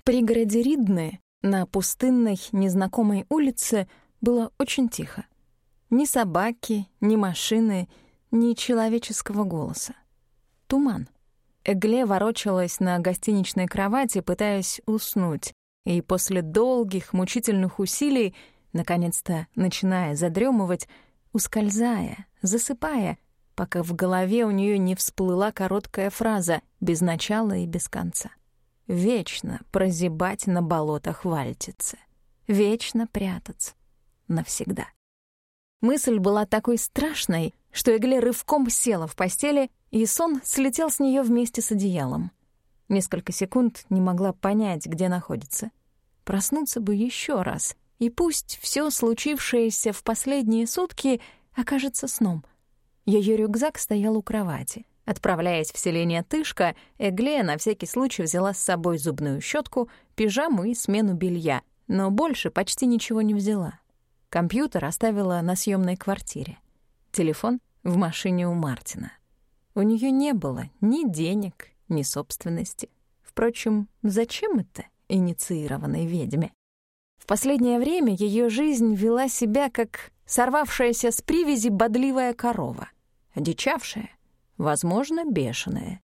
В пригороде Ридны на пустынной незнакомой улице было очень тихо. Ни собаки, ни машины, ни человеческого голоса. Туман. Эгле ворочалась на гостиничной кровати, пытаясь уснуть, и после долгих, мучительных усилий, наконец-то начиная задремывать, ускользая, засыпая, пока в голове у нее не всплыла короткая фраза без начала и без конца. Вечно прозябать на болотах Вальтицы. Вечно прятаться. Навсегда. Мысль была такой страшной, что Эгле рывком села в постели, и сон слетел с нее вместе с одеялом. Несколько секунд не могла понять, где находится. Проснуться бы еще раз, и пусть все случившееся в последние сутки окажется сном. Ее рюкзак стоял у кровати. Отправляясь в селение Тышка, Эгле на всякий случай взяла с собой зубную щетку, пижаму и смену белья, но больше почти ничего не взяла. Компьютер оставила на съемной квартире. Телефон в машине у Мартина. У нее не было ни денег, ни собственности. Впрочем, зачем это инициированной ведьме? В последнее время ее жизнь вела себя как сорвавшаяся с привязи бодливая корова, одичавшая возможно, бешеная.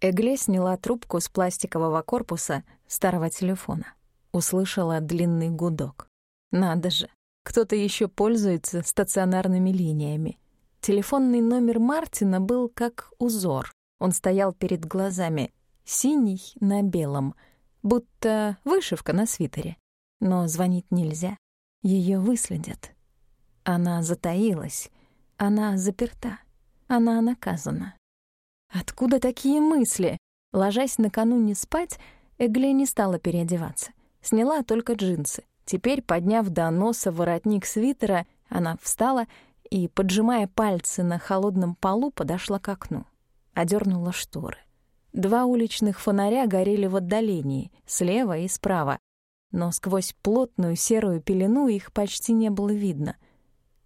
Эгле сняла трубку с пластикового корпуса старого телефона. Услышала длинный гудок. Надо же, кто-то еще пользуется стационарными линиями. Телефонный номер Мартина был как узор. Он стоял перед глазами, синий на белом, будто вышивка на свитере. Но звонить нельзя. Ее выследят. Она затаилась. Она заперта она наказана. Откуда такие мысли? Ложась накануне спать, Эгле не стала переодеваться. Сняла только джинсы. Теперь, подняв до носа воротник свитера, она встала и, поджимая пальцы на холодном полу, подошла к окну. Одернула шторы. Два уличных фонаря горели в отдалении, слева и справа, но сквозь плотную серую пелену их почти не было видно.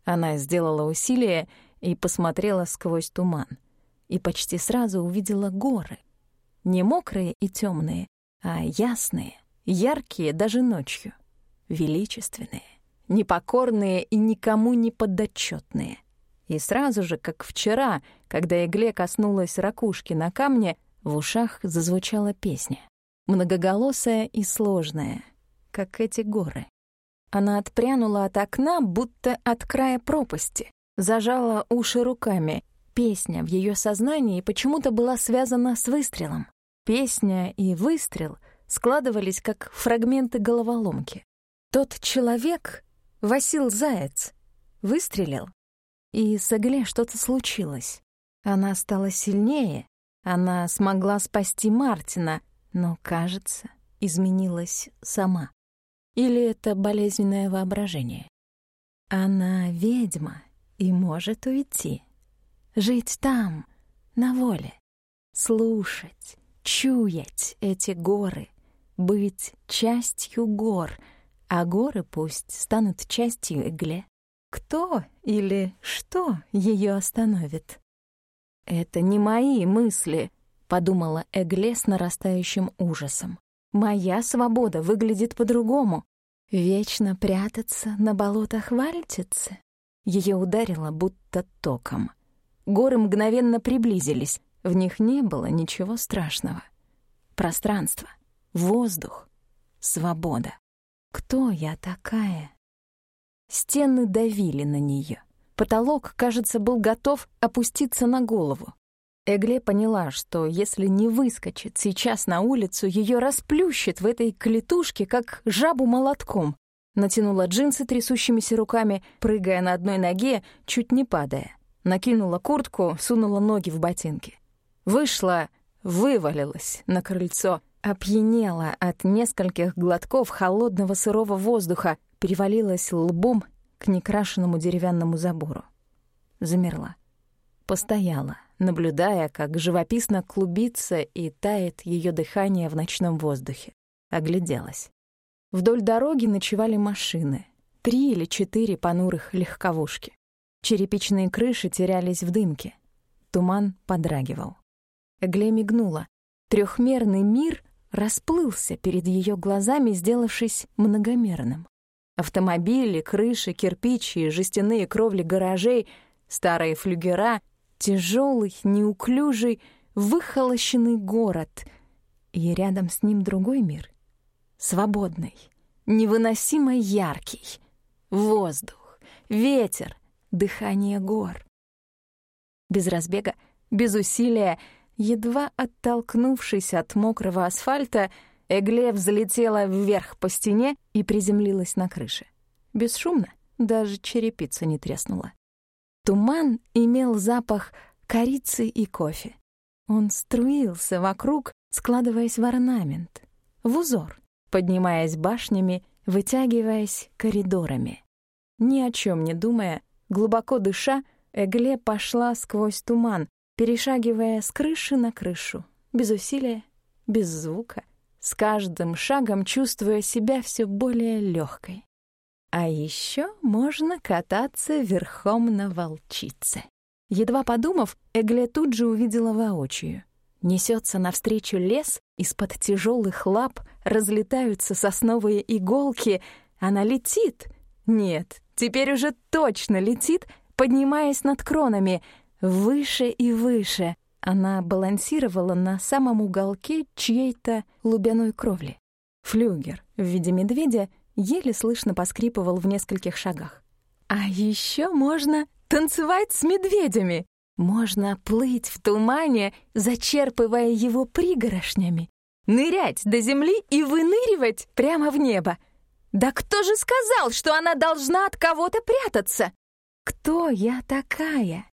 Она сделала усилие — и посмотрела сквозь туман. И почти сразу увидела горы. Не мокрые и темные, а ясные, яркие даже ночью. Величественные, непокорные и никому не подотчетные. И сразу же, как вчера, когда игле коснулась ракушки на камне, в ушах зазвучала песня. Многоголосая и сложная, как эти горы. Она отпрянула от окна, будто от края пропасти, зажала уши руками. Песня в ее сознании почему-то была связана с выстрелом. Песня и выстрел складывались как фрагменты головоломки. Тот человек, Васил Заяц, выстрелил, и с Агле что-то случилось. Она стала сильнее, она смогла спасти Мартина, но, кажется, изменилась сама. Или это болезненное воображение? Она ведьма и может уйти. Жить там, на воле, слушать, чуять эти горы, быть частью гор, а горы пусть станут частью игле. Кто или что ее остановит? «Это не мои мысли», — подумала Эгле с нарастающим ужасом. «Моя свобода выглядит по-другому. Вечно прятаться на болотах Вальтицы? Ее ударило будто током. Горы мгновенно приблизились. В них не было ничего страшного. Пространство, воздух, свобода. Кто я такая? Стены давили на нее. Потолок, кажется, был готов опуститься на голову. Эгле поняла, что если не выскочит сейчас на улицу, ее расплющит в этой клетушке, как жабу молотком натянула джинсы трясущимися руками, прыгая на одной ноге, чуть не падая. Накинула куртку, сунула ноги в ботинки. Вышла, вывалилась на крыльцо, опьянела от нескольких глотков холодного сырого воздуха, перевалилась лбом к некрашенному деревянному забору. Замерла. Постояла, наблюдая, как живописно клубится и тает ее дыхание в ночном воздухе. Огляделась. Вдоль дороги ночевали машины. Три или четыре понурых легковушки. Черепичные крыши терялись в дымке. Туман подрагивал. Эгле мигнула. Трехмерный мир расплылся перед ее глазами, сделавшись многомерным. Автомобили, крыши, кирпичи, жестяные кровли гаражей, старые флюгера, тяжелый, неуклюжий, выхолощенный город. И рядом с ним другой мир, свободный, невыносимо яркий. Воздух, ветер, дыхание гор. Без разбега, без усилия, едва оттолкнувшись от мокрого асфальта, Эгле взлетела вверх по стене и приземлилась на крыше. Бесшумно, даже черепица не треснула. Туман имел запах корицы и кофе. Он струился вокруг, складываясь в орнамент, в узор — поднимаясь башнями, вытягиваясь коридорами. Ни о чем не думая, глубоко дыша, Эгле пошла сквозь туман, перешагивая с крыши на крышу, без усилия, без звука, с каждым шагом чувствуя себя все более легкой. А еще можно кататься верхом на волчице. Едва подумав, Эгле тут же увидела воочию — Несется навстречу лес, из-под тяжелых лап разлетаются сосновые иголки. Она летит. Нет, теперь уже точно летит, поднимаясь над кронами. Выше и выше. Она балансировала на самом уголке чьей-то лубяной кровли. Флюгер в виде медведя еле слышно поскрипывал в нескольких шагах. «А еще можно танцевать с медведями!» Можно плыть в тумане, зачерпывая его пригорошнями, нырять до земли и выныривать прямо в небо. Да кто же сказал, что она должна от кого-то прятаться? Кто я такая?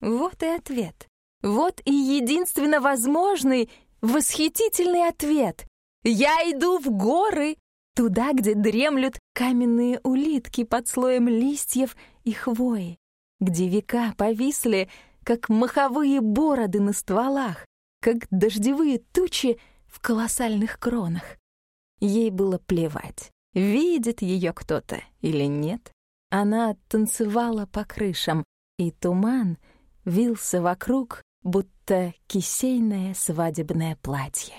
Вот и ответ. Вот и единственно возможный восхитительный ответ. Я иду в горы, туда, где дремлют каменные улитки под слоем листьев и хвои, где века повисли как маховые бороды на стволах, как дождевые тучи в колоссальных кронах. Ей было плевать, видит ее кто-то или нет. Она танцевала по крышам, и туман вился вокруг, будто кисейное свадебное платье.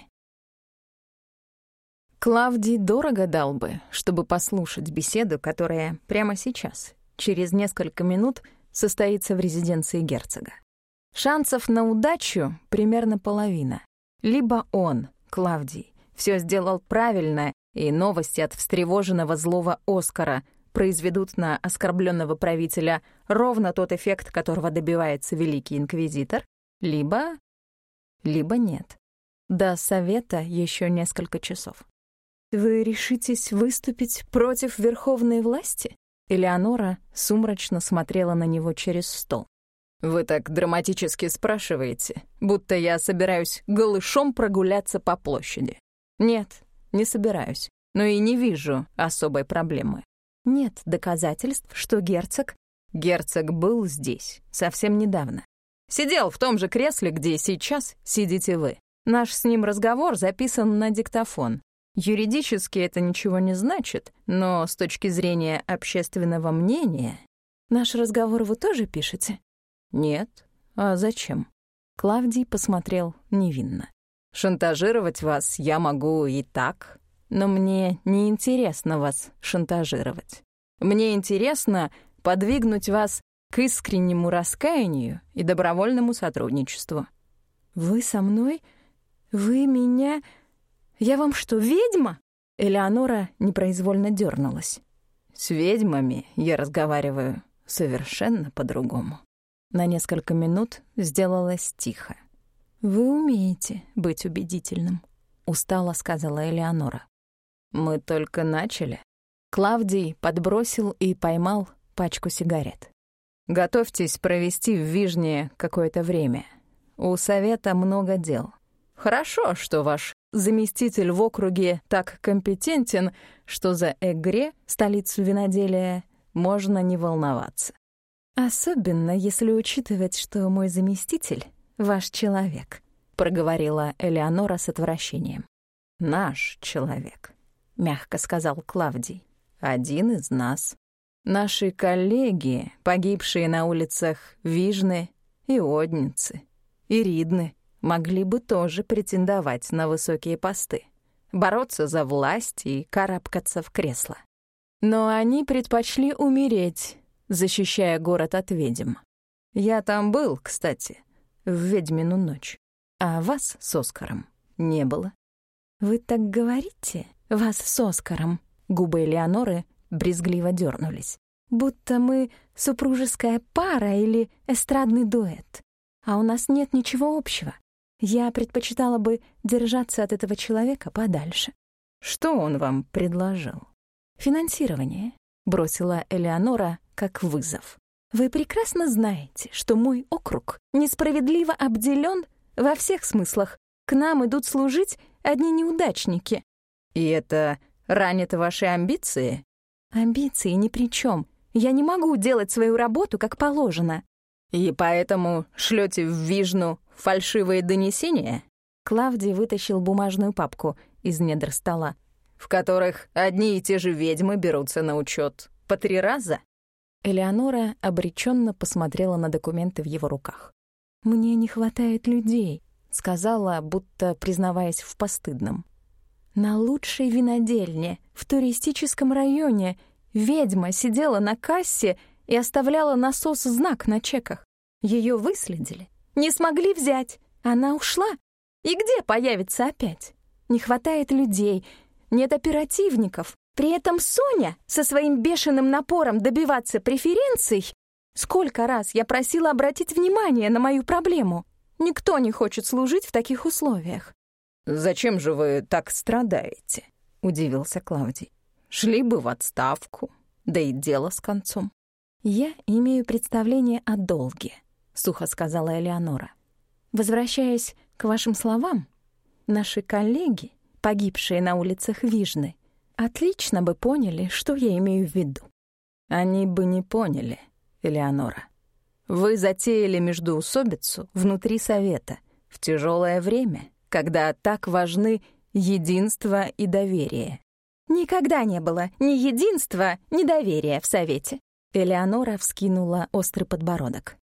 Клавди дорого дал бы, чтобы послушать беседу, которая прямо сейчас, через несколько минут — состоится в резиденции герцога. Шансов на удачу примерно половина. Либо он, Клавдий, все сделал правильно, и новости от встревоженного злого Оскара произведут на оскорбленного правителя ровно тот эффект, которого добивается великий инквизитор, либо... либо нет. До совета еще несколько часов. «Вы решитесь выступить против верховной власти?» Элеонора сумрачно смотрела на него через стол. «Вы так драматически спрашиваете, будто я собираюсь голышом прогуляться по площади. Нет, не собираюсь, но и не вижу особой проблемы. Нет доказательств, что герцог... Герцог был здесь совсем недавно. Сидел в том же кресле, где сейчас сидите вы. Наш с ним разговор записан на диктофон. Юридически это ничего не значит, но с точки зрения общественного мнения... Наш разговор вы тоже пишете? Нет. А зачем? Клавдий посмотрел невинно. Шантажировать вас я могу и так, но мне не интересно вас шантажировать. Мне интересно подвигнуть вас к искреннему раскаянию и добровольному сотрудничеству. Вы со мной? Вы меня я вам что, ведьма?» Элеонора непроизвольно дернулась. «С ведьмами я разговариваю совершенно по-другому». На несколько минут сделалось тихо. «Вы умеете быть убедительным», — устало сказала Элеонора. «Мы только начали». Клавдий подбросил и поймал пачку сигарет. «Готовьтесь провести в Вижне какое-то время. У совета много дел. Хорошо, что ваш заместитель в округе так компетентен, что за Эгре, столицу виноделия, можно не волноваться. «Особенно, если учитывать, что мой заместитель — ваш человек», — проговорила Элеонора с отвращением. «Наш человек», — мягко сказал Клавдий. «Один из нас. Наши коллеги, погибшие на улицах Вижны и Одницы, и Ридны, могли бы тоже претендовать на высокие посты, бороться за власть и карабкаться в кресло. Но они предпочли умереть, защищая город от ведьм. Я там был, кстати, в ведьмину ночь, а вас с Оскаром не было. «Вы так говорите? Вас с Оскаром?» Губы Элеоноры брезгливо дернулись. «Будто мы супружеская пара или эстрадный дуэт, а у нас нет ничего общего. Я предпочитала бы держаться от этого человека подальше. Что он вам предложил? Финансирование, бросила Элеонора как вызов. Вы прекрасно знаете, что мой округ несправедливо обделен во всех смыслах. К нам идут служить одни неудачники. И это ранит ваши амбиции? Амбиции ни при чем. Я не могу делать свою работу как положено. И поэтому шлете в Вижну фальшивые донесения?» Клавдий вытащил бумажную папку из недр стола. «В которых одни и те же ведьмы берутся на учет по три раза?» Элеонора обреченно посмотрела на документы в его руках. «Мне не хватает людей», — сказала, будто признаваясь в постыдном. «На лучшей винодельне, в туристическом районе, ведьма сидела на кассе и оставляла насос знак на чеках. Ее выследили, не смогли взять. Она ушла. И где появится опять? Не хватает людей, нет оперативников. При этом Соня со своим бешеным напором добиваться преференций Сколько раз я просила обратить внимание на мою проблему. Никто не хочет служить в таких условиях. «Зачем же вы так страдаете?» — удивился Клаудий. «Шли бы в отставку, да и дело с концом». Я имею представление о долге сухо сказала Элеонора. Возвращаясь к вашим словам, наши коллеги, погибшие на улицах Вижны, отлично бы поняли, что я имею в виду. Они бы не поняли, Элеонора. Вы затеяли междуусобицу внутри совета в тяжелое время, когда так важны единство и доверие. Никогда не было ни единства, ни доверия в совете. Элеонора вскинула острый подбородок.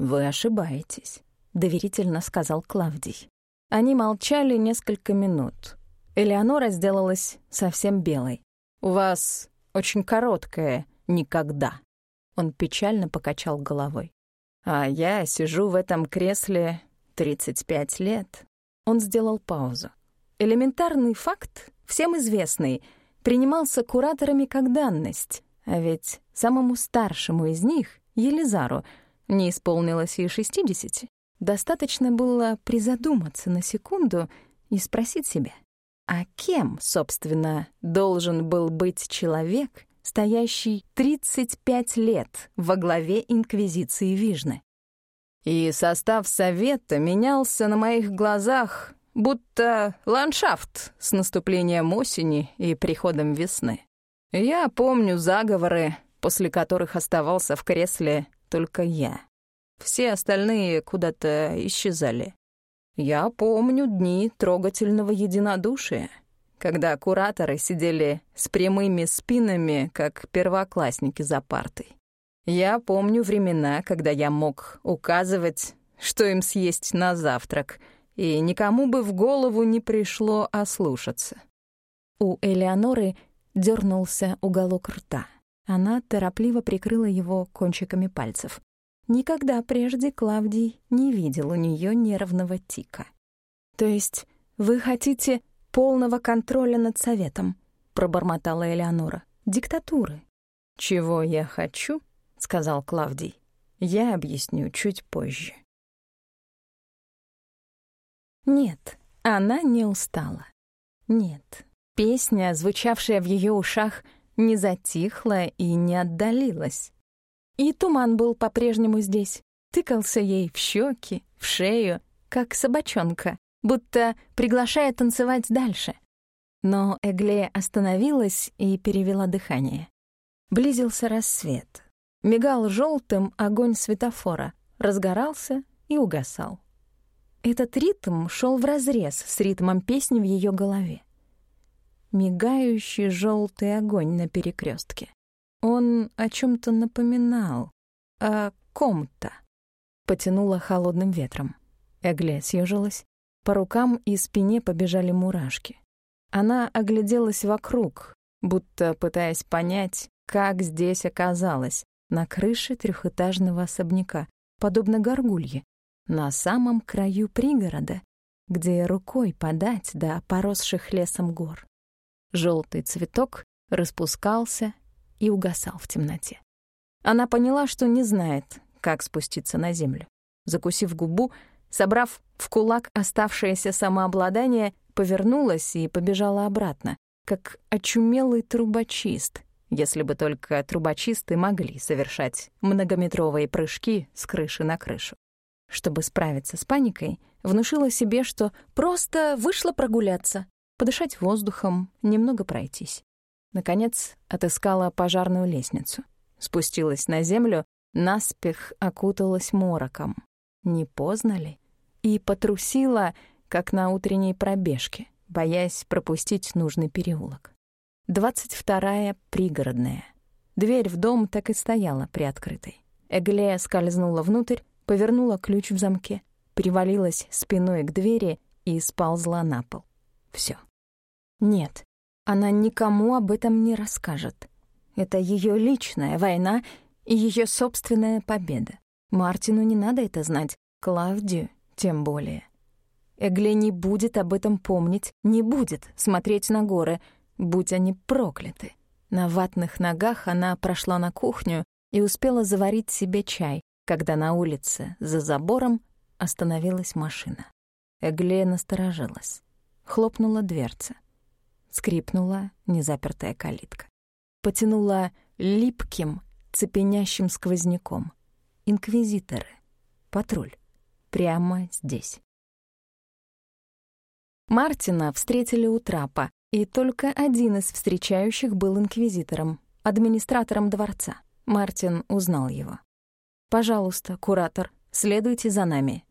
«Вы ошибаетесь», — доверительно сказал Клавдий. Они молчали несколько минут. Элеонора сделалась совсем белой. «У вас очень короткое «никогда». Он печально покачал головой. «А я сижу в этом кресле 35 лет». Он сделал паузу. Элементарный факт, всем известный, принимался кураторами как данность, а ведь самому старшему из них, Елизару, не исполнилось и 60. Достаточно было призадуматься на секунду и спросить себя, а кем, собственно, должен был быть человек, стоящий 35 лет во главе Инквизиции Вижны? И состав совета менялся на моих глазах, будто ландшафт с наступлением осени и приходом весны. Я помню заговоры, после которых оставался в кресле только я. Все остальные куда-то исчезали. Я помню дни трогательного единодушия, когда кураторы сидели с прямыми спинами, как первоклассники за партой. Я помню времена, когда я мог указывать, что им съесть на завтрак, и никому бы в голову не пришло ослушаться. У Элеоноры дернулся уголок рта — она торопливо прикрыла его кончиками пальцев. Никогда прежде Клавдий не видел у нее нервного тика. «То есть вы хотите полного контроля над советом?» — пробормотала Элеонора. «Диктатуры». «Чего я хочу?» — сказал Клавдий. «Я объясню чуть позже». Нет, она не устала. Нет, песня, звучавшая в ее ушах, — не затихла и не отдалилась. И туман был по-прежнему здесь, тыкался ей в щеки, в шею, как собачонка, будто приглашая танцевать дальше. Но Эглея остановилась и перевела дыхание. Близился рассвет. Мигал желтым огонь светофора, разгорался и угасал. Этот ритм шел вразрез с ритмом песни в ее голове мигающий желтый огонь на перекрестке. Он о чем-то напоминал, о ком-то. Потянуло холодным ветром. Эгле съежилась. По рукам и спине побежали мурашки. Она огляделась вокруг, будто пытаясь понять, как здесь оказалась, на крыше трехэтажного особняка, подобно горгулье, на самом краю пригорода, где рукой подать до поросших лесом гор. Желтый цветок распускался и угасал в темноте. Она поняла, что не знает, как спуститься на землю. Закусив губу, собрав в кулак оставшееся самообладание, повернулась и побежала обратно, как очумелый трубочист, если бы только трубочисты могли совершать многометровые прыжки с крыши на крышу. Чтобы справиться с паникой, внушила себе, что просто вышла прогуляться, подышать воздухом, немного пройтись. Наконец отыскала пожарную лестницу. Спустилась на землю, наспех окуталась мороком. Не поздно ли? И потрусила, как на утренней пробежке, боясь пропустить нужный переулок. Двадцать вторая пригородная. Дверь в дом так и стояла приоткрытой. Эглея скользнула внутрь, повернула ключ в замке, привалилась спиной к двери и сползла на пол. Все. Нет, она никому об этом не расскажет. Это ее личная война и ее собственная победа. Мартину не надо это знать, Клавдию тем более. Эгле не будет об этом помнить, не будет смотреть на горы, будь они прокляты. На ватных ногах она прошла на кухню и успела заварить себе чай, когда на улице, за забором, остановилась машина. Эгле насторожилась. Хлопнула дверца скрипнула незапертая калитка. Потянула липким, цепенящим сквозняком. Инквизиторы. Патруль. Прямо здесь. Мартина встретили у трапа, и только один из встречающих был инквизитором, администратором дворца. Мартин узнал его. «Пожалуйста, куратор, следуйте за нами».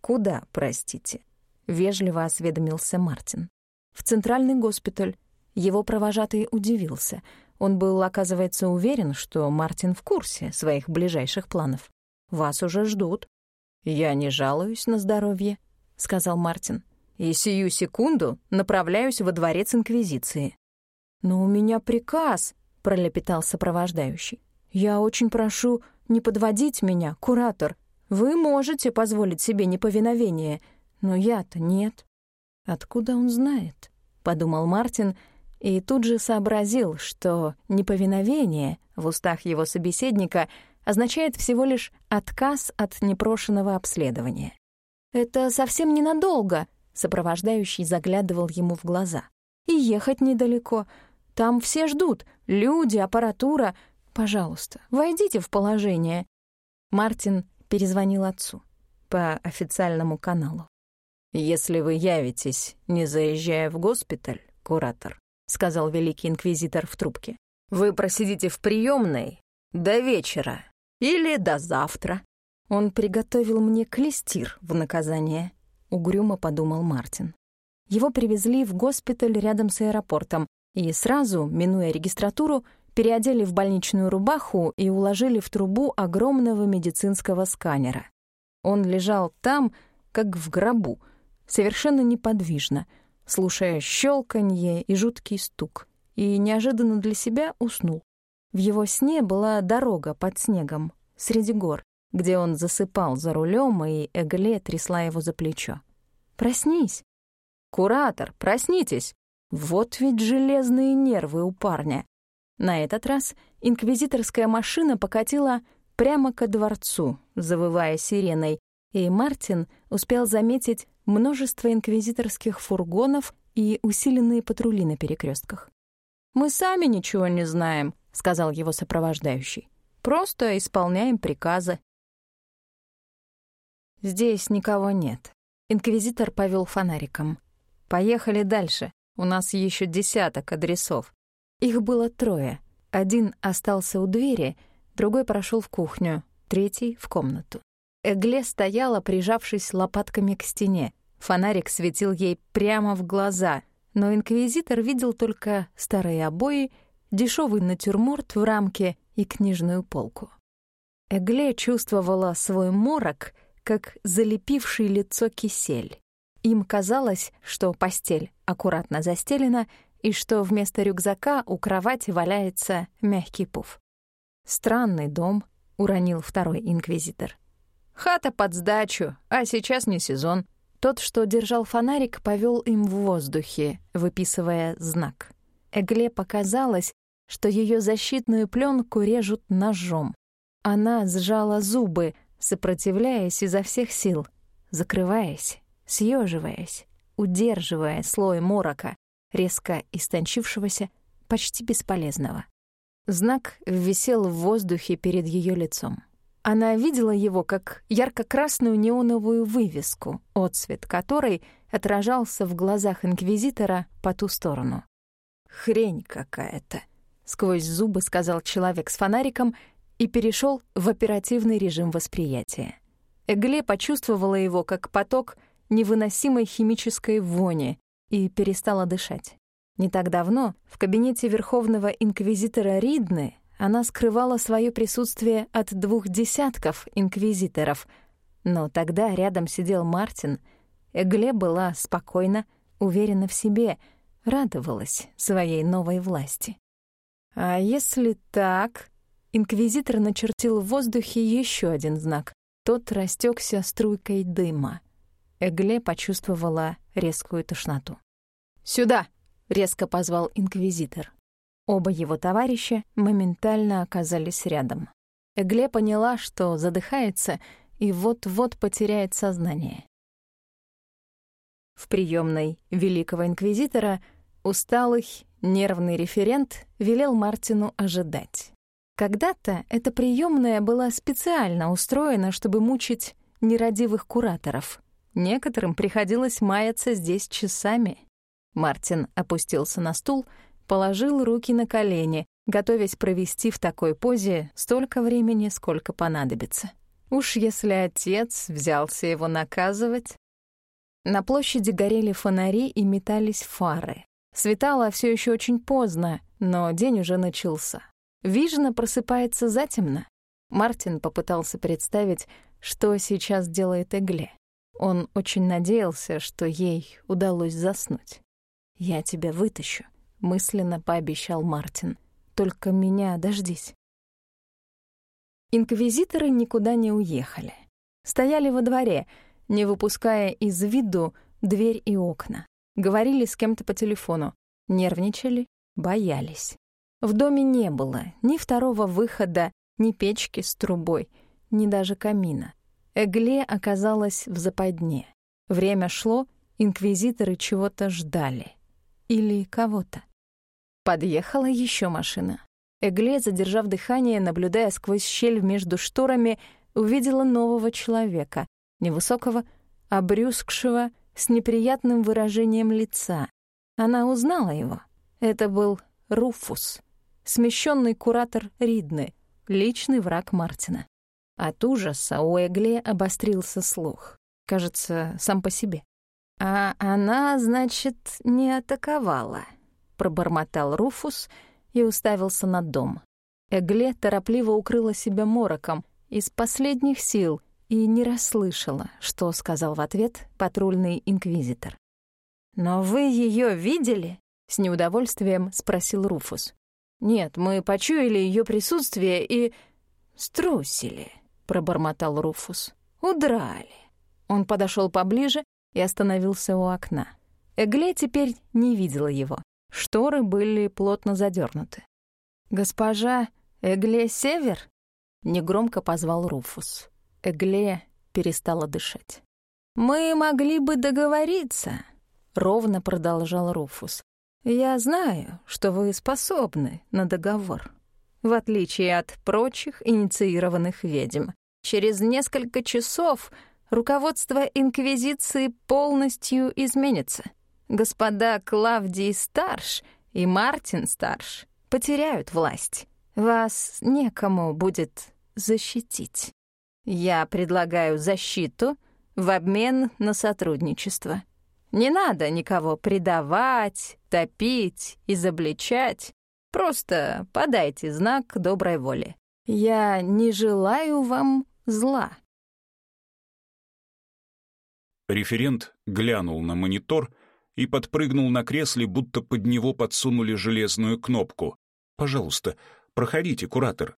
«Куда, простите?» — вежливо осведомился Мартин в центральный госпиталь. Его провожатый удивился. Он был, оказывается, уверен, что Мартин в курсе своих ближайших планов. «Вас уже ждут». «Я не жалуюсь на здоровье», — сказал Мартин. «И сию секунду направляюсь во дворец Инквизиции». «Но у меня приказ», — пролепетал сопровождающий. «Я очень прошу не подводить меня, куратор. Вы можете позволить себе неповиновение, но я-то нет». Откуда он знает? — подумал Мартин и тут же сообразил, что неповиновение в устах его собеседника означает всего лишь отказ от непрошенного обследования. «Это совсем ненадолго», — сопровождающий заглядывал ему в глаза. «И ехать недалеко. Там все ждут. Люди, аппаратура. Пожалуйста, войдите в положение». Мартин перезвонил отцу по официальному каналу. «Если вы явитесь, не заезжая в госпиталь, куратор», — сказал великий инквизитор в трубке, «вы просидите в приемной до вечера или до завтра». «Он приготовил мне клестир в наказание», — угрюмо подумал Мартин. Его привезли в госпиталь рядом с аэропортом и сразу, минуя регистратуру, переодели в больничную рубаху и уложили в трубу огромного медицинского сканера. Он лежал там, как в гробу — совершенно неподвижно, слушая щелканье и жуткий стук, и неожиданно для себя уснул. В его сне была дорога под снегом, среди гор, где он засыпал за рулем, и Эгле трясла его за плечо. «Проснись!» «Куратор, проснитесь!» Вот ведь железные нервы у парня. На этот раз инквизиторская машина покатила прямо ко дворцу, завывая сиреной, и Мартин успел заметить множество инквизиторских фургонов и усиленные патрули на перекрестках. «Мы сами ничего не знаем», — сказал его сопровождающий. «Просто исполняем приказы». «Здесь никого нет». Инквизитор повел фонариком. «Поехали дальше. У нас еще десяток адресов». Их было трое. Один остался у двери, другой прошел в кухню, третий — в комнату. Эгле стояла, прижавшись лопатками к стене. Фонарик светил ей прямо в глаза, но инквизитор видел только старые обои, дешевый натюрморт в рамке и книжную полку. Эгле чувствовала свой морок, как залепивший лицо кисель. Им казалось, что постель аккуратно застелена и что вместо рюкзака у кровати валяется мягкий пуф. «Странный дом», — уронил второй инквизитор. Хата под сдачу, а сейчас не сезон». Тот, что держал фонарик, повел им в воздухе, выписывая знак. Эгле показалось, что ее защитную пленку режут ножом. Она сжала зубы, сопротивляясь изо всех сил, закрываясь, съеживаясь, удерживая слой морока, резко истончившегося, почти бесполезного. Знак висел в воздухе перед ее лицом. Она видела его как ярко-красную неоновую вывеску, отсвет которой отражался в глазах инквизитора по ту сторону. «Хрень какая-то», — сквозь зубы сказал человек с фонариком и перешел в оперативный режим восприятия. Эгле почувствовала его как поток невыносимой химической вони и перестала дышать. Не так давно в кабинете Верховного Инквизитора Ридны она скрывала свое присутствие от двух десятков инквизиторов. Но тогда рядом сидел Мартин. Эгле была спокойна, уверена в себе, радовалась своей новой власти. «А если так...» Инквизитор начертил в воздухе еще один знак. Тот растекся струйкой дыма. Эгле почувствовала резкую тошноту. «Сюда!» — резко позвал инквизитор. Оба его товарища моментально оказались рядом. Эгле поняла, что задыхается и вот-вот потеряет сознание. В приемной великого инквизитора усталый, нервный референт велел Мартину ожидать. Когда-то эта приемная была специально устроена, чтобы мучить нерадивых кураторов. Некоторым приходилось маяться здесь часами. Мартин опустился на стул — положил руки на колени, готовясь провести в такой позе столько времени, сколько понадобится. Уж если отец взялся его наказывать... На площади горели фонари и метались фары. Светало все еще очень поздно, но день уже начался. Вижна просыпается затемно. Мартин попытался представить, что сейчас делает Эгле. Он очень надеялся, что ей удалось заснуть. «Я тебя вытащу», мысленно пообещал Мартин. Только меня дождись. Инквизиторы никуда не уехали. Стояли во дворе, не выпуская из виду дверь и окна. Говорили с кем-то по телефону, нервничали, боялись. В доме не было ни второго выхода, ни печки с трубой, ни даже камина. Эгле оказалась в западне. Время шло, инквизиторы чего-то ждали. Или кого-то. Подъехала еще машина. Эгле, задержав дыхание, наблюдая сквозь щель между шторами, увидела нового человека, невысокого, обрюзгшего, с неприятным выражением лица. Она узнала его. Это был Руфус, смещенный куратор Ридны, личный враг Мартина. От ужаса у Эгле обострился слух. Кажется, сам по себе. А она, значит, не атаковала пробормотал Руфус и уставился на дом. Эгле торопливо укрыла себя мороком из последних сил и не расслышала, что сказал в ответ патрульный инквизитор. «Но вы ее видели?» — с неудовольствием спросил Руфус. «Нет, мы почуяли ее присутствие и...» «Струсили», — пробормотал Руфус. «Удрали». Он подошел поближе и остановился у окна. Эгле теперь не видела его. Шторы были плотно задернуты. «Госпожа Эгле Север?» — негромко позвал Руфус. Эгле перестала дышать. «Мы могли бы договориться», — ровно продолжал Руфус. «Я знаю, что вы способны на договор, в отличие от прочих инициированных ведьм. Через несколько часов руководство Инквизиции полностью изменится господа Клавдий Старш и Мартин Старш потеряют власть. Вас некому будет защитить. Я предлагаю защиту в обмен на сотрудничество. Не надо никого предавать, топить, изобличать. Просто подайте знак доброй воли. Я не желаю вам зла. Референт глянул на монитор — и подпрыгнул на кресле, будто под него подсунули железную кнопку. «Пожалуйста, проходите, куратор».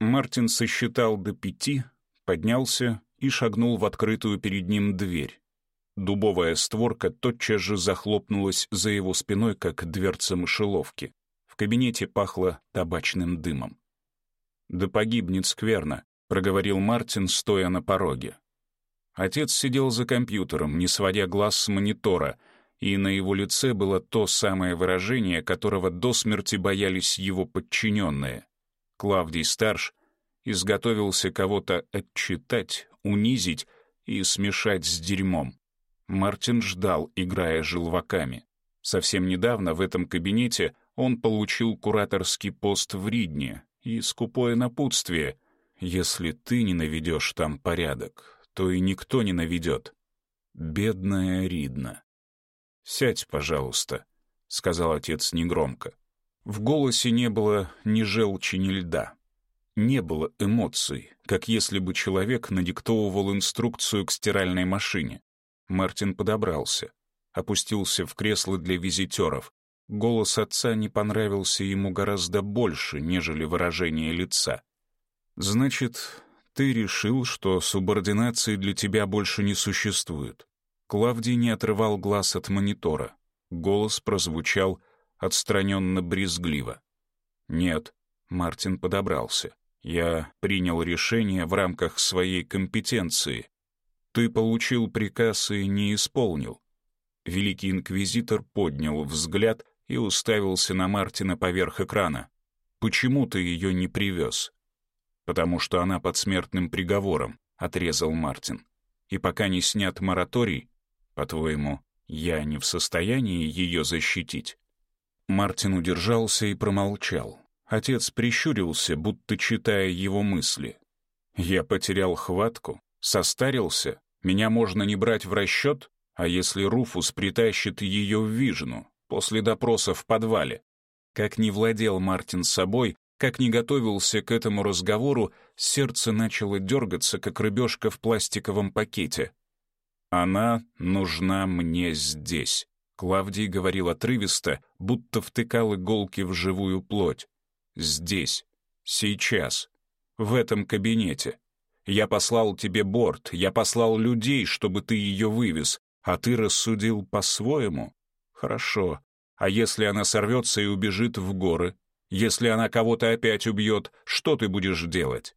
Мартин сосчитал до пяти, поднялся и шагнул в открытую перед ним дверь. Дубовая створка тотчас же захлопнулась за его спиной, как дверца мышеловки. В кабинете пахло табачным дымом. «Да погибнет скверно», — проговорил Мартин, стоя на пороге. Отец сидел за компьютером, не сводя глаз с монитора, и на его лице было то самое выражение, которого до смерти боялись его подчиненные. Клавдий Старш изготовился кого-то отчитать, унизить и смешать с дерьмом. Мартин ждал, играя желваками. Совсем недавно в этом кабинете он получил кураторский пост в Ридне и скупое напутствие «Если ты не наведешь там порядок, то и никто не наведет». Бедная Ридна. «Сядь, пожалуйста», — сказал отец негромко. В голосе не было ни желчи, ни льда. Не было эмоций, как если бы человек надиктовывал инструкцию к стиральной машине. Мартин подобрался, опустился в кресло для визитеров. Голос отца не понравился ему гораздо больше, нежели выражение лица. «Значит, ты решил, что субординации для тебя больше не существует?» Клавдий не отрывал глаз от монитора. Голос прозвучал отстраненно-брезгливо. «Нет», — Мартин подобрался. «Я принял решение в рамках своей компетенции. Ты получил приказ и не исполнил». Великий инквизитор поднял взгляд и уставился на Мартина поверх экрана. «Почему ты ее не привез?» «Потому что она под смертным приговором», — отрезал Мартин. «И пока не снят мораторий, по-твоему, я не в состоянии ее защитить?» Мартин удержался и промолчал. Отец прищурился, будто читая его мысли. «Я потерял хватку, состарился, меня можно не брать в расчет, а если Руфус притащит ее в Вижну после допроса в подвале?» Как не владел Мартин собой, как не готовился к этому разговору, сердце начало дергаться, как рыбешка в пластиковом пакете — «Она нужна мне здесь», — Клавдий говорил отрывисто, будто втыкал иголки в живую плоть. «Здесь. Сейчас. В этом кабинете. Я послал тебе борт, я послал людей, чтобы ты ее вывез, а ты рассудил по-своему? Хорошо. А если она сорвется и убежит в горы? Если она кого-то опять убьет, что ты будешь делать?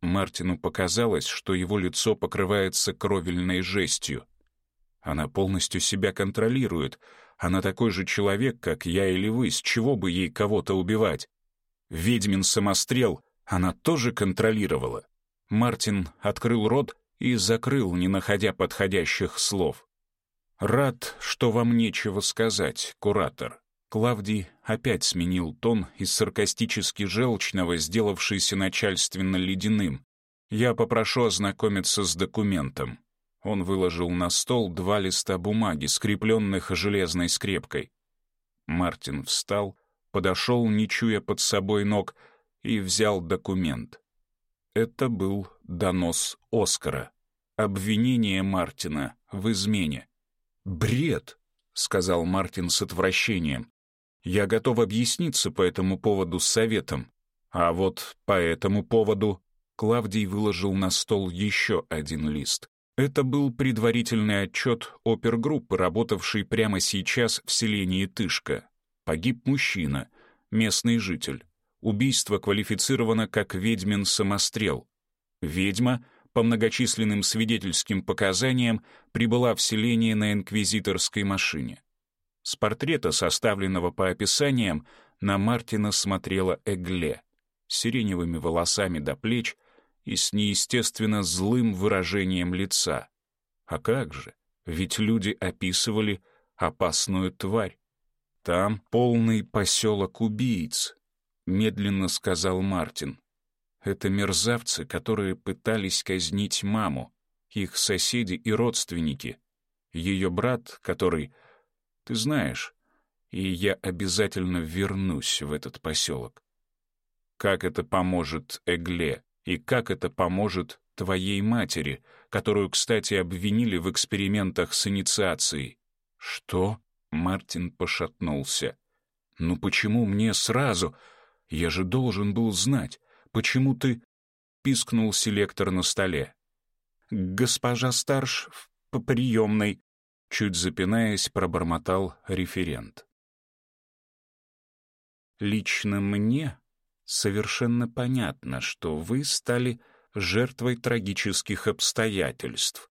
Мартину показалось, что его лицо покрывается кровельной жестью. Она полностью себя контролирует. Она такой же человек, как я или вы, с чего бы ей кого-то убивать? Ведьмин самострел она тоже контролировала. Мартин открыл рот и закрыл, не находя подходящих слов. «Рад, что вам нечего сказать, куратор», Клавдий опять сменил тон из саркастически желчного, сделавшийся начальственно ледяным. «Я попрошу ознакомиться с документом». Он выложил на стол два листа бумаги, скрепленных железной скрепкой. Мартин встал, подошел, не чуя под собой ног, и взял документ. Это был донос Оскара. Обвинение Мартина в измене. «Бред!» — сказал Мартин с отвращением. Я готов объясниться по этому поводу с советом. А вот по этому поводу Клавдий выложил на стол еще один лист. Это был предварительный отчет опергруппы, работавшей прямо сейчас в селении Тышка. Погиб мужчина, местный житель. Убийство квалифицировано как ведьмин самострел. Ведьма, по многочисленным свидетельским показаниям, прибыла в селение на инквизиторской машине. С портрета, составленного по описаниям, на Мартина смотрела Эгле, с сиреневыми волосами до плеч и с неестественно злым выражением лица. А как же, ведь люди описывали опасную тварь. «Там полный поселок убийц», — медленно сказал Мартин. «Это мерзавцы, которые пытались казнить маму, их соседи и родственники. Ее брат, который ты знаешь, и я обязательно вернусь в этот поселок. Как это поможет Эгле и как это поможет твоей матери, которую, кстати, обвинили в экспериментах с инициацией? Что? Мартин пошатнулся. Ну почему мне сразу? Я же должен был знать. Почему ты... Пискнул селектор на столе. Госпожа Старш в приемной. Чуть запинаясь, пробормотал референт. «Лично мне совершенно понятно, что вы стали жертвой трагических обстоятельств»,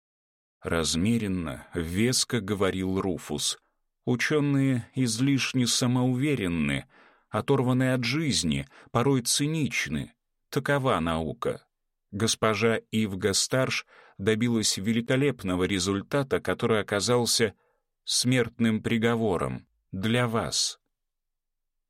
размеренно, веско говорил Руфус. «Ученые излишне самоуверенны, оторваны от жизни, порой циничны. Такова наука». Госпожа Ивга Старш — добилась великолепного результата, который оказался смертным приговором для вас.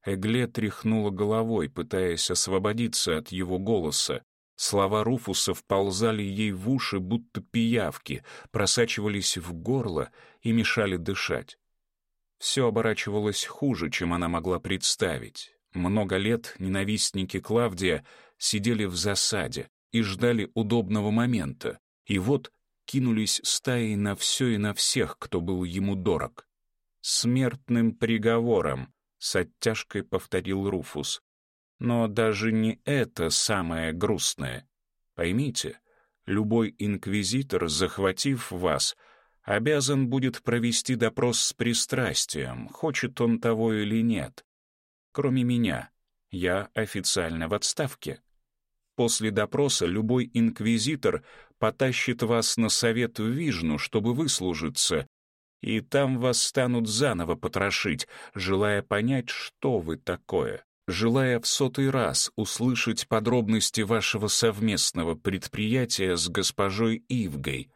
Эгле тряхнула головой, пытаясь освободиться от его голоса. Слова Руфуса вползали ей в уши, будто пиявки, просачивались в горло и мешали дышать. Все оборачивалось хуже, чем она могла представить. Много лет ненавистники Клавдия сидели в засаде и ждали удобного момента. И вот кинулись стаи на все и на всех, кто был ему дорог. «Смертным приговором», — с оттяжкой повторил Руфус. Но даже не это самое грустное. Поймите, любой инквизитор, захватив вас, обязан будет провести допрос с пристрастием, хочет он того или нет. Кроме меня, я официально в отставке. После допроса любой инквизитор потащит вас на совет в Вижну, чтобы выслужиться, и там вас станут заново потрошить, желая понять, что вы такое, желая в сотый раз услышать подробности вашего совместного предприятия с госпожой Ивгой.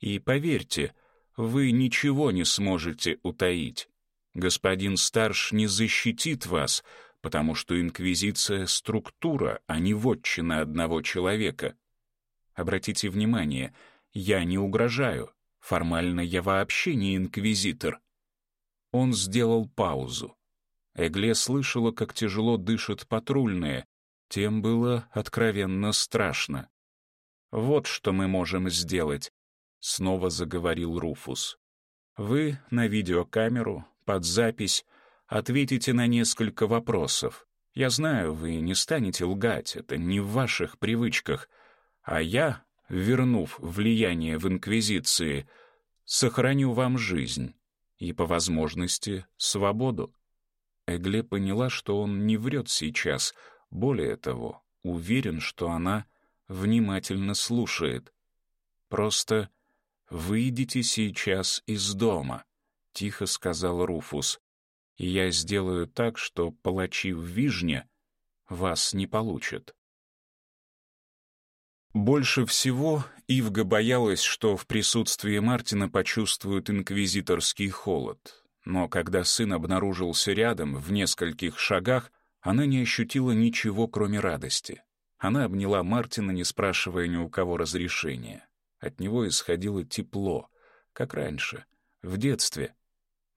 И поверьте, вы ничего не сможете утаить. Господин Старш не защитит вас, потому что инквизиция — структура, а не вотчина одного человека. Обратите внимание, я не угрожаю, формально я вообще не инквизитор. Он сделал паузу. Эгле слышала, как тяжело дышат патрульные, тем было откровенно страшно. «Вот что мы можем сделать», — снова заговорил Руфус. «Вы на видеокамеру, под запись, ответите на несколько вопросов. Я знаю, вы не станете лгать, это не в ваших привычках. А я, вернув влияние в Инквизиции, сохраню вам жизнь и, по возможности, свободу». Эгле поняла, что он не врет сейчас, более того, уверен, что она внимательно слушает. «Просто выйдите сейчас из дома», — тихо сказал Руфус и я сделаю так, что палачи в Вижне вас не получат. Больше всего Ивга боялась, что в присутствии Мартина почувствуют инквизиторский холод. Но когда сын обнаружился рядом, в нескольких шагах, она не ощутила ничего, кроме радости. Она обняла Мартина, не спрашивая ни у кого разрешения. От него исходило тепло, как раньше, в детстве.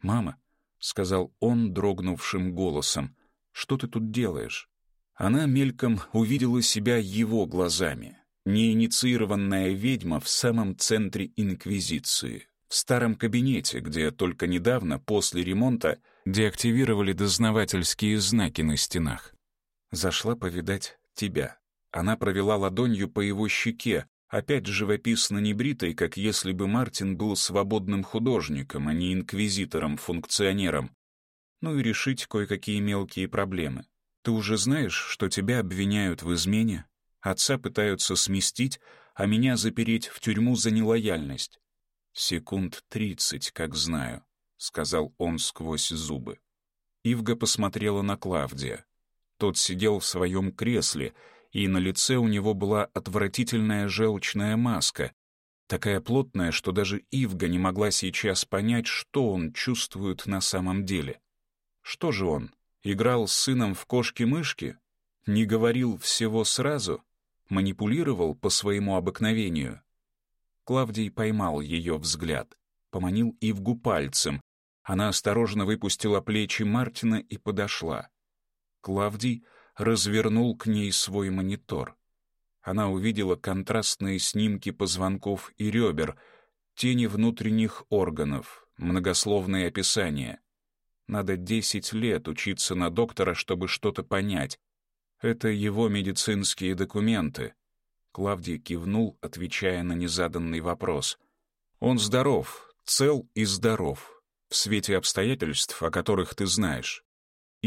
«Мама, — сказал он дрогнувшим голосом. «Что ты тут делаешь?» Она мельком увидела себя его глазами. Неинициированная ведьма в самом центре Инквизиции. В старом кабинете, где только недавно, после ремонта, деактивировали дознавательские знаки на стенах. Зашла повидать тебя. Она провела ладонью по его щеке, опять живописно небритой, как если бы Мартин был свободным художником, а не инквизитором-функционером. Ну и решить кое-какие мелкие проблемы. Ты уже знаешь, что тебя обвиняют в измене, отца пытаются сместить, а меня запереть в тюрьму за нелояльность. «Секунд тридцать, как знаю», — сказал он сквозь зубы. Ивга посмотрела на Клавдия. Тот сидел в своем кресле, и на лице у него была отвратительная желчная маска, такая плотная, что даже Ивга не могла сейчас понять, что он чувствует на самом деле. Что же он, играл с сыном в кошки-мышки? Не говорил всего сразу? Манипулировал по своему обыкновению? Клавдий поймал ее взгляд, поманил Ивгу пальцем. Она осторожно выпустила плечи Мартина и подошла. Клавдий развернул к ней свой монитор. Она увидела контрастные снимки позвонков и ребер, тени внутренних органов, многословные описания. Надо 10 лет учиться на доктора, чтобы что-то понять. Это его медицинские документы. Клавдий кивнул, отвечая на незаданный вопрос. Он здоров, цел и здоров, в свете обстоятельств, о которых ты знаешь.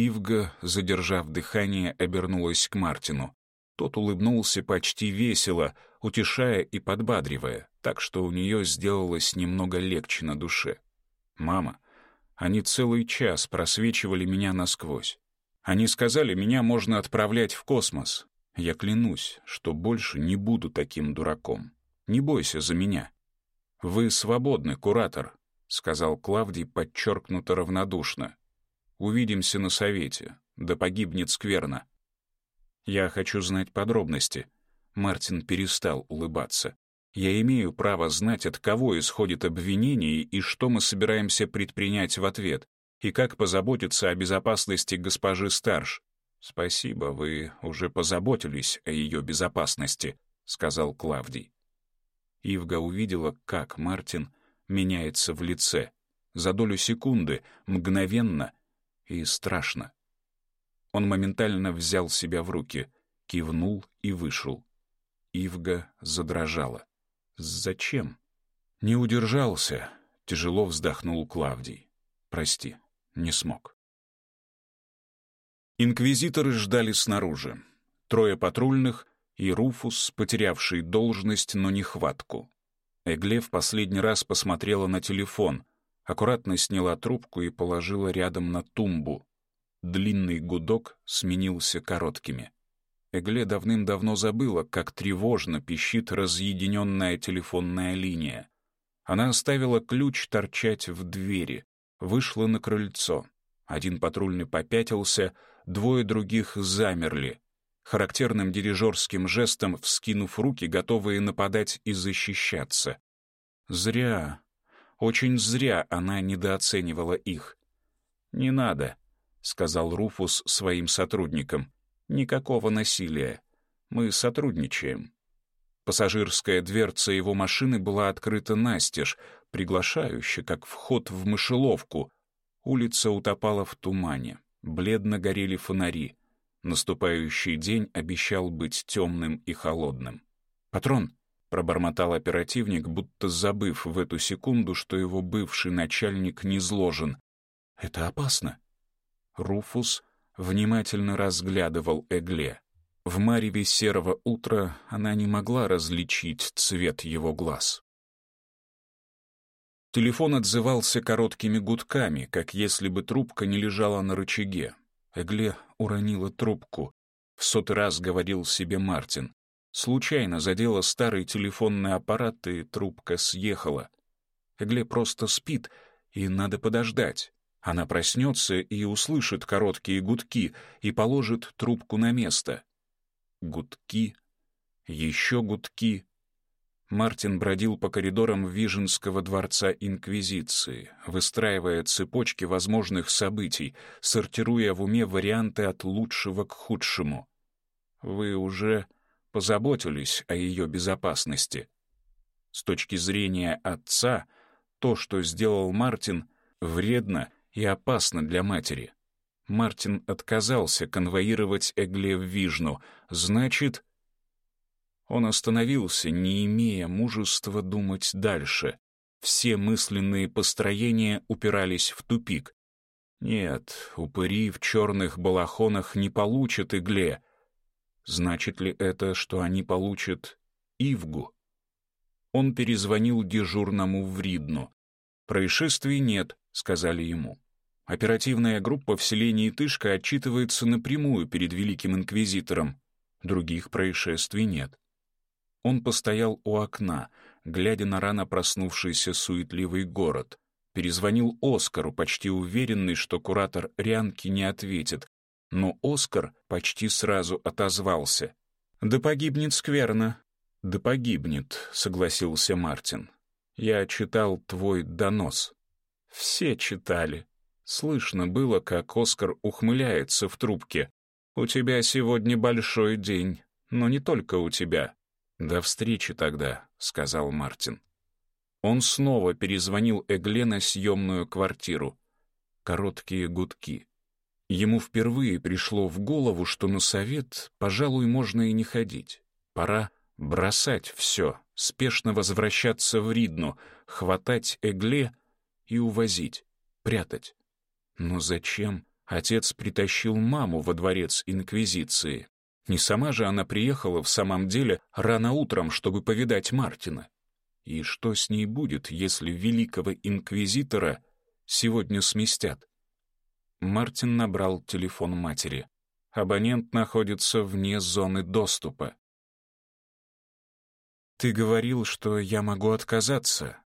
Ивга, задержав дыхание, обернулась к Мартину. Тот улыбнулся почти весело, утешая и подбадривая, так что у нее сделалось немного легче на душе. «Мама, они целый час просвечивали меня насквозь. Они сказали, меня можно отправлять в космос. Я клянусь, что больше не буду таким дураком. Не бойся за меня». «Вы свободны, куратор», — сказал Клавдий подчеркнуто равнодушно, Увидимся на совете. Да погибнет скверно. Я хочу знать подробности. Мартин перестал улыбаться. Я имею право знать, от кого исходит обвинение и что мы собираемся предпринять в ответ, и как позаботиться о безопасности госпожи Старш. «Спасибо, вы уже позаботились о ее безопасности», — сказал Клавдий. Ивга увидела, как Мартин меняется в лице. За долю секунды, мгновенно, и страшно. Он моментально взял себя в руки, кивнул и вышел. Ивга задрожала. «Зачем?» «Не удержался», — тяжело вздохнул Клавдий. «Прости, не смог». Инквизиторы ждали снаружи. Трое патрульных и Руфус, потерявший должность, но не хватку. Эгле в последний раз посмотрела на телефон, аккуратно сняла трубку и положила рядом на тумбу. Длинный гудок сменился короткими. Эгле давным-давно забыла, как тревожно пищит разъединенная телефонная линия. Она оставила ключ торчать в двери, вышла на крыльцо. Один патрульный попятился, двое других замерли, характерным дирижерским жестом вскинув руки, готовые нападать и защищаться. «Зря», очень зря она недооценивала их. «Не надо», — сказал Руфус своим сотрудникам. «Никакого насилия. Мы сотрудничаем». Пассажирская дверца его машины была открыта настежь, приглашающе, как вход в мышеловку. Улица утопала в тумане. Бледно горели фонари. Наступающий день обещал быть темным и холодным. «Патрон!» Пробормотал оперативник, будто забыв в эту секунду, что его бывший начальник не зложен. «Это опасно». Руфус внимательно разглядывал Эгле. В мареве серого утра она не могла различить цвет его глаз. Телефон отзывался короткими гудками, как если бы трубка не лежала на рычаге. Эгле уронила трубку. В сотый раз говорил себе Мартин. Случайно задела старый телефонный аппарат, и трубка съехала. Глеб просто спит, и надо подождать. Она проснется и услышит короткие гудки и положит трубку на место. Гудки, еще гудки. Мартин бродил по коридорам Виженского дворца Инквизиции, выстраивая цепочки возможных событий, сортируя в уме варианты от лучшего к худшему. «Вы уже позаботились о ее безопасности. С точки зрения отца, то, что сделал Мартин, вредно и опасно для матери. Мартин отказался конвоировать Эгле в Вижну, значит... Он остановился, не имея мужества думать дальше. Все мысленные построения упирались в тупик. Нет, упыри в черных балахонах не получат Эгле. — Значит ли это, что они получат Ивгу? Он перезвонил дежурному в Ридну. «Происшествий нет», — сказали ему. Оперативная группа в селении Тышка отчитывается напрямую перед Великим Инквизитором. Других происшествий нет. Он постоял у окна, глядя на рано проснувшийся суетливый город. Перезвонил Оскару, почти уверенный, что куратор Рянки не ответит, но Оскар почти сразу отозвался. «Да погибнет скверно». «Да погибнет», — согласился Мартин. «Я читал твой донос». «Все читали». Слышно было, как Оскар ухмыляется в трубке. «У тебя сегодня большой день, но не только у тебя». «До встречи тогда», — сказал Мартин. Он снова перезвонил Эгле на съемную квартиру. Короткие гудки — Ему впервые пришло в голову, что на совет, пожалуй, можно и не ходить. Пора бросать все, спешно возвращаться в Ридну, хватать Эгле и увозить, прятать. Но зачем отец притащил маму во дворец Инквизиции? Не сама же она приехала в самом деле рано утром, чтобы повидать Мартина. И что с ней будет, если великого инквизитора сегодня сместят? Мартин набрал телефон матери. Абонент находится вне зоны доступа. «Ты говорил, что я могу отказаться».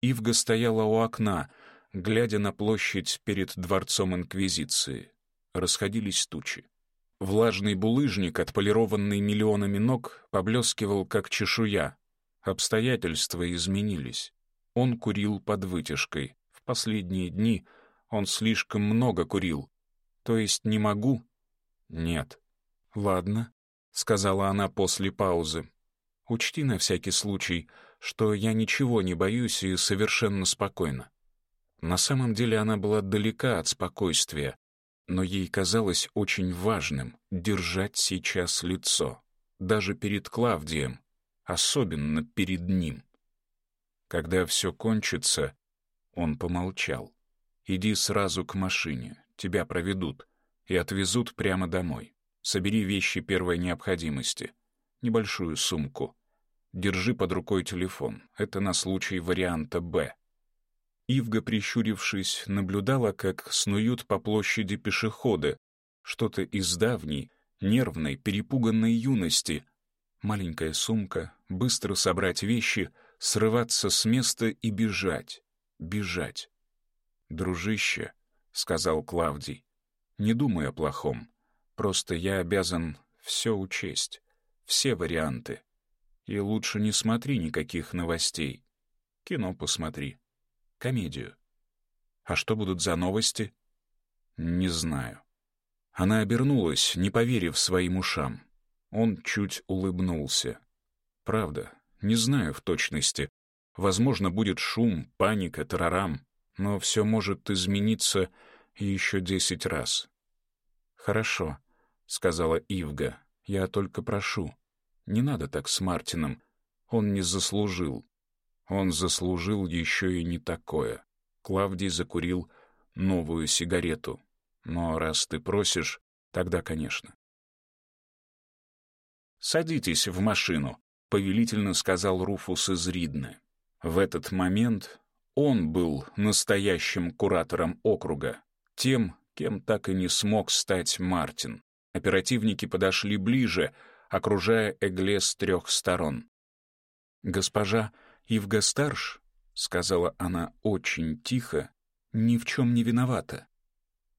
Ивга стояла у окна, глядя на площадь перед дворцом Инквизиции. Расходились тучи. Влажный булыжник, отполированный миллионами ног, поблескивал, как чешуя. Обстоятельства изменились. Он курил под вытяжкой. В последние дни — он слишком много курил. То есть не могу? Нет. Ладно, сказала она после паузы. Учти на всякий случай, что я ничего не боюсь и совершенно спокойна. На самом деле она была далека от спокойствия, но ей казалось очень важным держать сейчас лицо, даже перед Клавдием, особенно перед ним. Когда все кончится, он помолчал. Иди сразу к машине, тебя проведут и отвезут прямо домой. Собери вещи первой необходимости, небольшую сумку. Держи под рукой телефон, это на случай варианта «Б». Ивга, прищурившись, наблюдала, как снуют по площади пешеходы, что-то из давней, нервной, перепуганной юности. Маленькая сумка, быстро собрать вещи, срываться с места и бежать, бежать. «Дружище», — сказал Клавдий, — «не думай о плохом. Просто я обязан все учесть, все варианты. И лучше не смотри никаких новостей. Кино посмотри. Комедию. А что будут за новости? Не знаю». Она обернулась, не поверив своим ушам. Он чуть улыбнулся. «Правда, не знаю в точности. Возможно, будет шум, паника, тарарам но все может измениться еще десять раз. «Хорошо», — сказала Ивга, — «я только прошу. Не надо так с Мартином. Он не заслужил. Он заслужил еще и не такое». Клавдий закурил новую сигарету. «Но раз ты просишь, тогда, конечно». «Садитесь в машину», — повелительно сказал Руфус из Ридны. В этот момент он был настоящим куратором округа, тем, кем так и не смог стать Мартин. Оперативники подошли ближе, окружая Эгле с трех сторон. «Госпожа Ивгастарш», — сказала она очень тихо, — «ни в чем не виновата».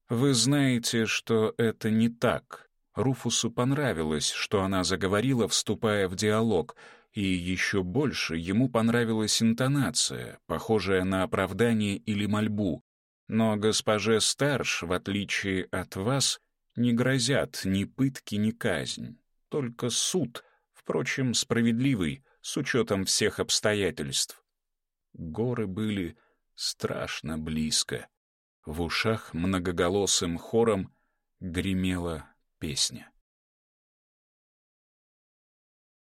«Вы знаете, что это не так». Руфусу понравилось, что она заговорила, вступая в диалог — и еще больше ему понравилась интонация, похожая на оправдание или мольбу. Но госпоже Старш, в отличие от вас, не грозят ни пытки, ни казнь, только суд, впрочем, справедливый, с учетом всех обстоятельств. Горы были страшно близко. В ушах многоголосым хором гремела песня.